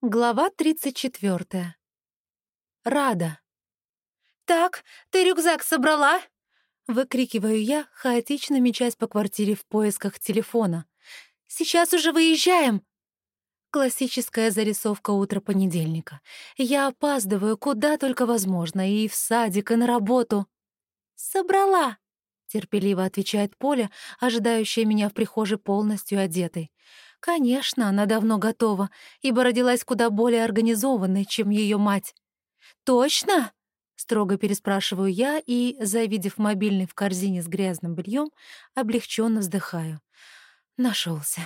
Глава 34. Рада. «Так, ты рюкзак собрала?» Выкрикиваю я, хаотично мечась по квартире в поисках телефона. «Сейчас уже выезжаем!» Классическая зарисовка утра понедельника. Я опаздываю куда только возможно, и в садик, и на работу. «Собрала!» — терпеливо отвечает Поля, ожидающая меня в прихожей полностью одетой. Конечно, она давно готова, ибо родилась куда более организованной, чем ее мать. «Точно?» — строго переспрашиваю я и, завидев мобильный в корзине с грязным бельем, облегченно вздыхаю. Нашелся.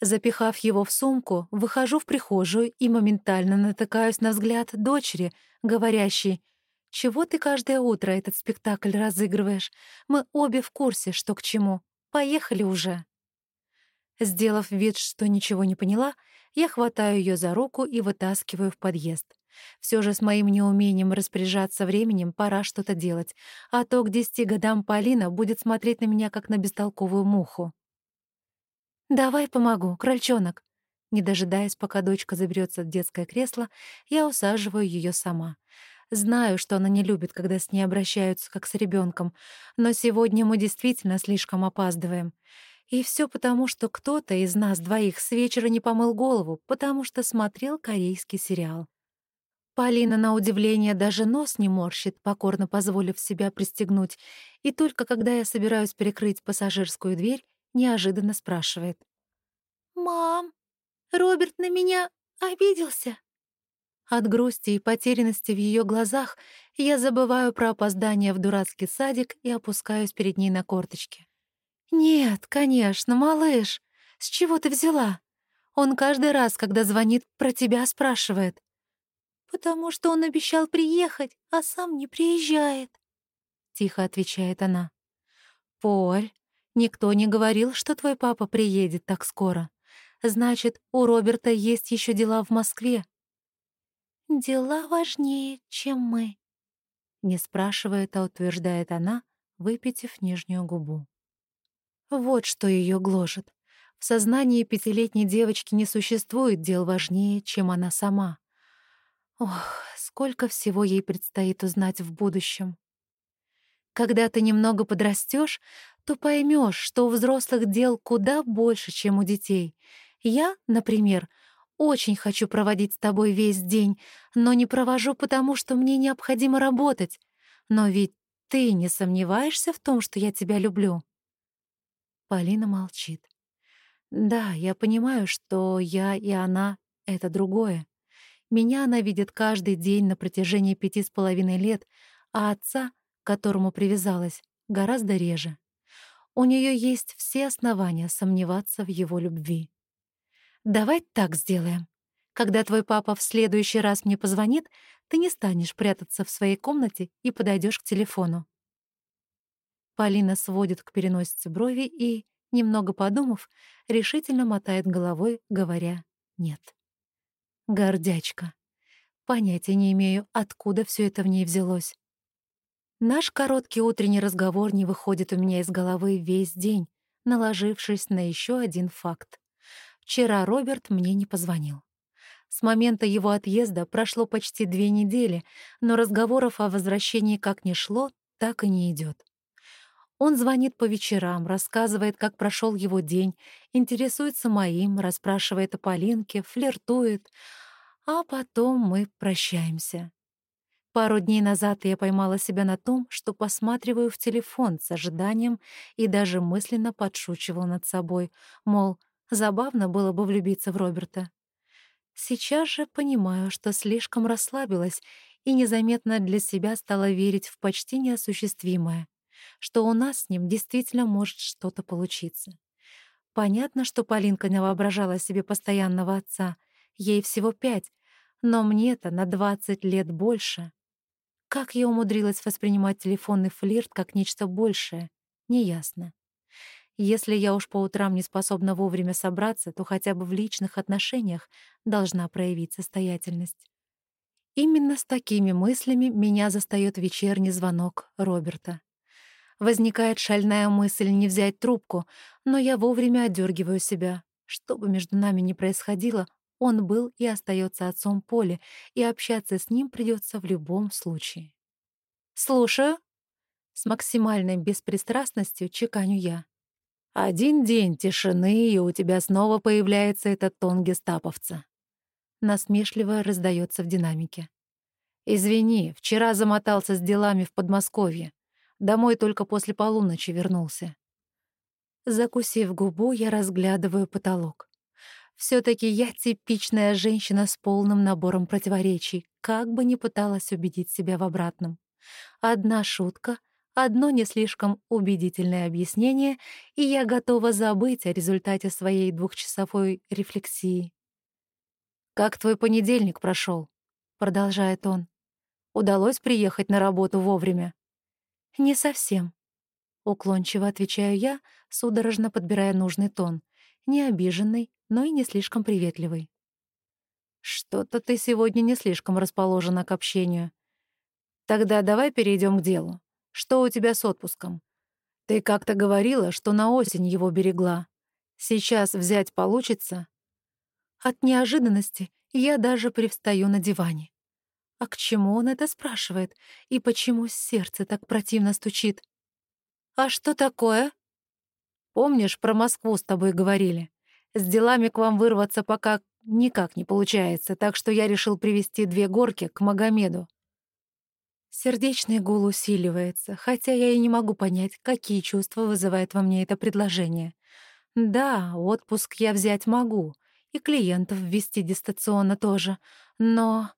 Запихав его в сумку, выхожу в прихожую и моментально натыкаюсь на взгляд дочери, говорящей «Чего ты каждое утро этот спектакль разыгрываешь? Мы обе в курсе, что к чему. Поехали уже!» Сделав вид, что ничего не поняла, я хватаю ее за руку и вытаскиваю в подъезд. Все же с моим неумением распоряжаться временем пора что-то делать, а то к десяти годам Полина будет смотреть на меня, как на бестолковую муху. «Давай помогу, крольчонок». Не дожидаясь, пока дочка заберется в детское кресло, я усаживаю ее сама. Знаю, что она не любит, когда с ней обращаются как с ребенком, но сегодня мы действительно слишком опаздываем. И все потому, что кто-то из нас двоих с вечера не помыл голову, потому что смотрел корейский сериал. Полина, на удивление, даже нос не морщит, покорно позволив себя пристегнуть, и только когда я собираюсь перекрыть пассажирскую дверь, неожиданно спрашивает. «Мам, Роберт на меня обиделся?» От грусти и потерянности в ее глазах я забываю про опоздание в дурацкий садик и опускаюсь перед ней на корточки. «Нет, конечно, малыш. С чего ты взяла? Он каждый раз, когда звонит, про тебя спрашивает». «Потому что он обещал приехать, а сам не приезжает», — тихо отвечает она. «Поль, никто не говорил, что твой папа приедет так скоро. Значит, у Роберта есть еще дела в Москве». «Дела важнее, чем мы», — не спрашивает, а утверждает она, выпитив нижнюю губу. Вот что ее гложет. В сознании пятилетней девочки не существует дел важнее, чем она сама. Ох, сколько всего ей предстоит узнать в будущем. Когда ты немного подрастешь, то поймешь, что у взрослых дел куда больше, чем у детей. Я, например, очень хочу проводить с тобой весь день, но не провожу, потому что мне необходимо работать. Но ведь ты не сомневаешься в том, что я тебя люблю. Полина молчит. Да, я понимаю, что я и она — это другое. Меня она видит каждый день на протяжении пяти с половиной лет, а отца, к которому привязалась, гораздо реже. У нее есть все основания сомневаться в его любви. «Давай так сделаем. Когда твой папа в следующий раз мне позвонит, ты не станешь прятаться в своей комнате и подойдешь к телефону. Полина сводит к переносице брови и, немного подумав, решительно мотает головой, говоря «нет». Гордячка. Понятия не имею, откуда все это в ней взялось. Наш короткий утренний разговор не выходит у меня из головы весь день, наложившись на еще один факт. Вчера Роберт мне не позвонил. С момента его отъезда прошло почти две недели, но разговоров о возвращении как ни шло, так и не идет. Он звонит по вечерам, рассказывает, как прошел его день, интересуется моим, расспрашивает о Полинке, флиртует, а потом мы прощаемся. Пару дней назад я поймала себя на том, что посматриваю в телефон с ожиданием и даже мысленно подшучивала над собой, мол, забавно было бы влюбиться в Роберта. Сейчас же понимаю, что слишком расслабилась и незаметно для себя стала верить в почти неосуществимое что у нас с ним действительно может что-то получиться. Понятно, что Полинка не воображала себе постоянного отца. Ей всего пять, но мне-то на двадцать лет больше. Как я умудрилась воспринимать телефонный флирт как нечто большее, неясно. Если я уж по утрам не способна вовремя собраться, то хотя бы в личных отношениях должна проявить состоятельность. Именно с такими мыслями меня застаёт вечерний звонок Роберта. Возникает шальная мысль не взять трубку, но я вовремя отдергиваю себя. Что бы между нами ни происходило, Он был и остается отцом Поли, и общаться с ним придется в любом случае. «Слушаю». С максимальной беспристрастностью чеканю я. «Один день тишины, и у тебя снова появляется этот тон гестаповца». Насмешливо раздается в динамике. «Извини, вчера замотался с делами в Подмосковье. Домой только после полуночи вернулся». Закусив губу, я разглядываю потолок. все таки я типичная женщина с полным набором противоречий, как бы ни пыталась убедить себя в обратном. Одна шутка, одно не слишком убедительное объяснение, и я готова забыть о результате своей двухчасовой рефлексии. «Как твой понедельник прошел? продолжает он. «Удалось приехать на работу вовремя?» «Не совсем», — уклончиво отвечаю я, судорожно подбирая нужный тон, не обиженный, но и не слишком приветливый. «Что-то ты сегодня не слишком расположена к общению. Тогда давай перейдем к делу. Что у тебя с отпуском? Ты как-то говорила, что на осень его берегла. Сейчас взять получится?» От неожиданности я даже привстаю на диване. А к чему он это спрашивает? И почему сердце так противно стучит? «А что такое?» «Помнишь, про Москву с тобой говорили? С делами к вам вырваться пока никак не получается, так что я решил привести две горки к Магомеду. Сердечный гул усиливается, хотя я и не могу понять, какие чувства вызывает во мне это предложение. Да, отпуск я взять могу, и клиентов ввести дистанционно тоже, но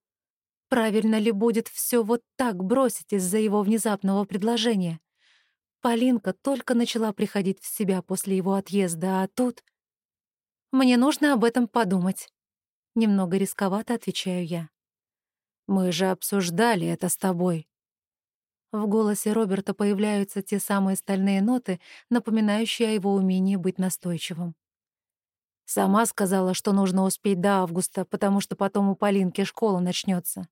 правильно ли будет все вот так бросить из-за его внезапного предложения? Полинка только начала приходить в себя после его отъезда, а тут... Мне нужно об этом подумать. Немного рисковато отвечаю я. Мы же обсуждали это с тобой. В голосе Роберта появляются те самые стальные ноты, напоминающие о его умении быть настойчивым. Сама сказала, что нужно успеть до августа, потому что потом у Полинки школа начнется.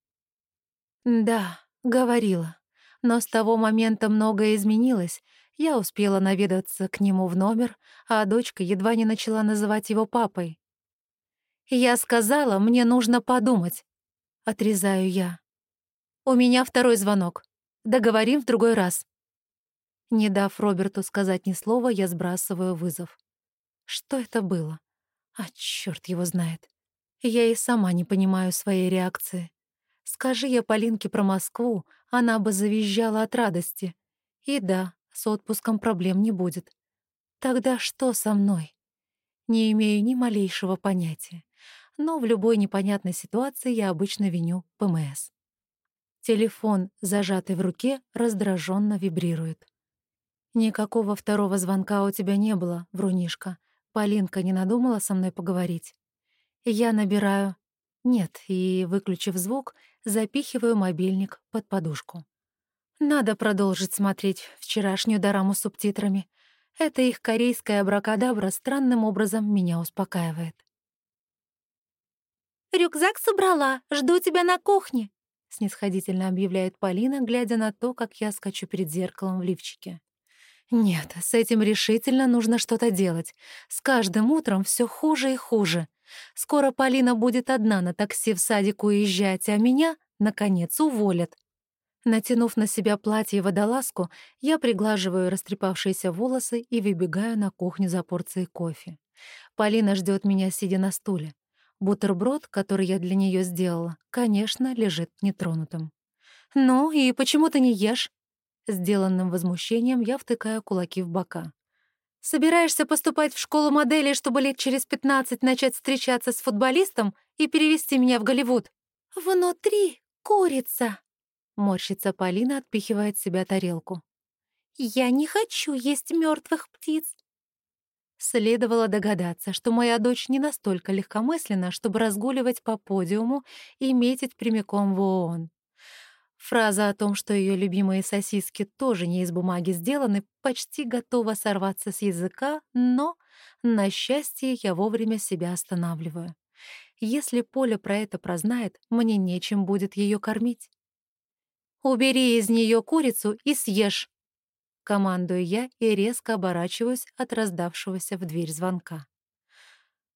Да, говорила. Но с того момента многое изменилось. Я успела наведаться к нему в номер, а дочка едва не начала называть его папой. «Я сказала, мне нужно подумать», — отрезаю я. «У меня второй звонок. Договорим в другой раз». Не дав Роберту сказать ни слова, я сбрасываю вызов. Что это было? А чёрт его знает. Я и сама не понимаю своей реакции. Скажи я Полинке про Москву, она бы завизжала от радости. И да, с отпуском проблем не будет. Тогда что со мной? Не имею ни малейшего понятия. Но в любой непонятной ситуации я обычно виню ПМС. Телефон, зажатый в руке, раздраженно вибрирует. «Никакого второго звонка у тебя не было, врунишка. Полинка не надумала со мной поговорить?» Я набираю «нет» и, выключив звук, запихиваю мобильник под подушку. Надо продолжить смотреть вчерашнюю дораму с субтитрами. Это их корейская абракадабра странным образом меня успокаивает. «Рюкзак собрала, жду тебя на кухне», — снисходительно объявляет Полина, глядя на то, как я скачу перед зеркалом в лифчике. «Нет, с этим решительно нужно что-то делать. С каждым утром все хуже и хуже. Скоро Полина будет одна на такси в садик уезжать, а меня, наконец, уволят». Натянув на себя платье и водолазку, я приглаживаю растрепавшиеся волосы и выбегаю на кухню за порцией кофе. Полина ждет меня, сидя на стуле. Бутерброд, который я для нее сделала, конечно, лежит нетронутым. «Ну, и почему ты не ешь?» Сделанным возмущением я втыкаю кулаки в бока. «Собираешься поступать в школу моделей, чтобы лет через пятнадцать начать встречаться с футболистом и перевести меня в Голливуд?» «Внутри курица!» — морщится Полина, отпихивая от себя тарелку. «Я не хочу есть мертвых птиц. Следовало догадаться, что моя дочь не настолько легкомысленна, чтобы разгуливать по подиуму и метить прямиком в ООН. Фраза о том, что ее любимые сосиски тоже не из бумаги сделаны, почти готова сорваться с языка, но, на счастье, я вовремя себя останавливаю. Если Поля про это прознает, мне нечем будет ее кормить. «Убери из нее курицу и съешь», Командую я и резко оборачиваюсь от раздавшегося в дверь звонка.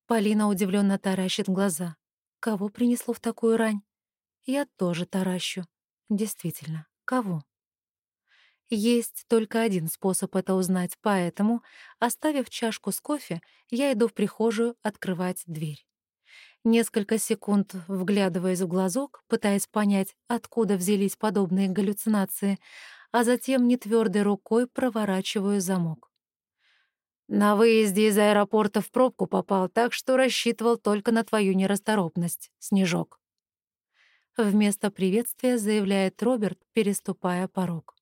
Полина удивленно таращит глаза. Кого принесло в такую рань? Я тоже таращу. Действительно, кого? Есть только один способ это узнать, поэтому, оставив чашку с кофе, я иду в прихожую открывать дверь. Несколько секунд вглядываясь в глазок, пытаясь понять, откуда взялись подобные галлюцинации, а затем нетвёрдой рукой проворачиваю замок. На выезде из аэропорта в пробку попал, так что рассчитывал только на твою нерасторопность, Снежок. Вместо приветствия заявляет Роберт, переступая порог.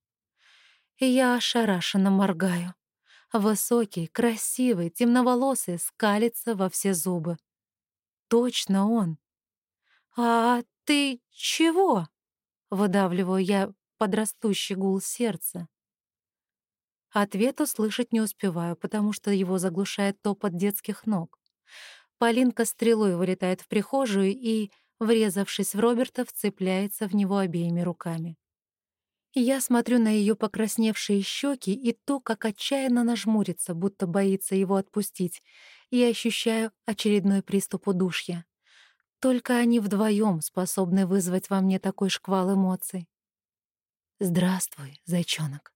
Я ошарашенно моргаю. Высокий, красивый, темноволосый, скалится во все зубы. Точно он. «А ты чего?» — выдавливаю я подрастущий гул сердца. Ответ услышать не успеваю, потому что его заглушает топот детских ног. Полинка стрелой вылетает в прихожую и, врезавшись в Роберта, вцепляется в него обеими руками. Я смотрю на ее покрасневшие щеки и то, как отчаянно нажмурится, будто боится его отпустить, и ощущаю очередной приступ удушья. Только они вдвоем способны вызвать во мне такой шквал эмоций. «Здравствуй, зайчонок».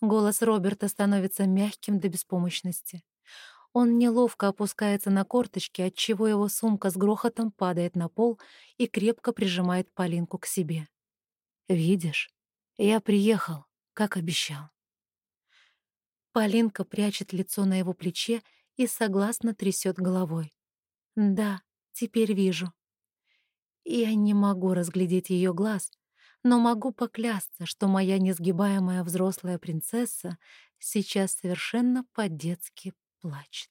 Голос Роберта становится мягким до беспомощности. Он неловко опускается на корточки, отчего его сумка с грохотом падает на пол и крепко прижимает Полинку к себе. Видишь, я приехал, как обещал. Полинка прячет лицо на его плече и согласно трясет головой. Да, теперь вижу. Я не могу разглядеть ее глаз, но могу поклясться, что моя несгибаемая взрослая принцесса сейчас совершенно по-детски плачет.